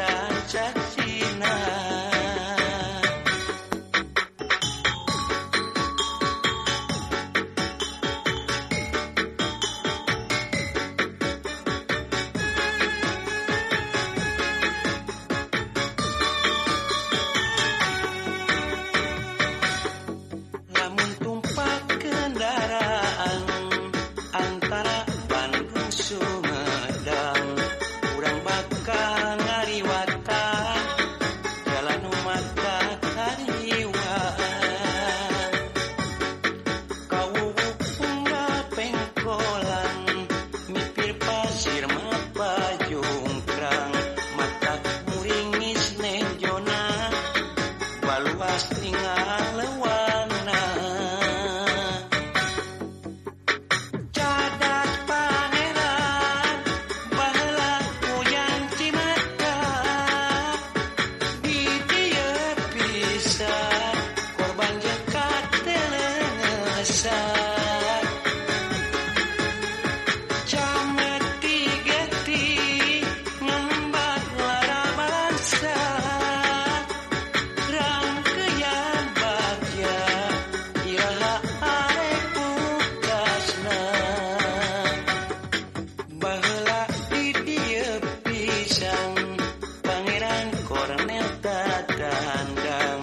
saja yo. memandang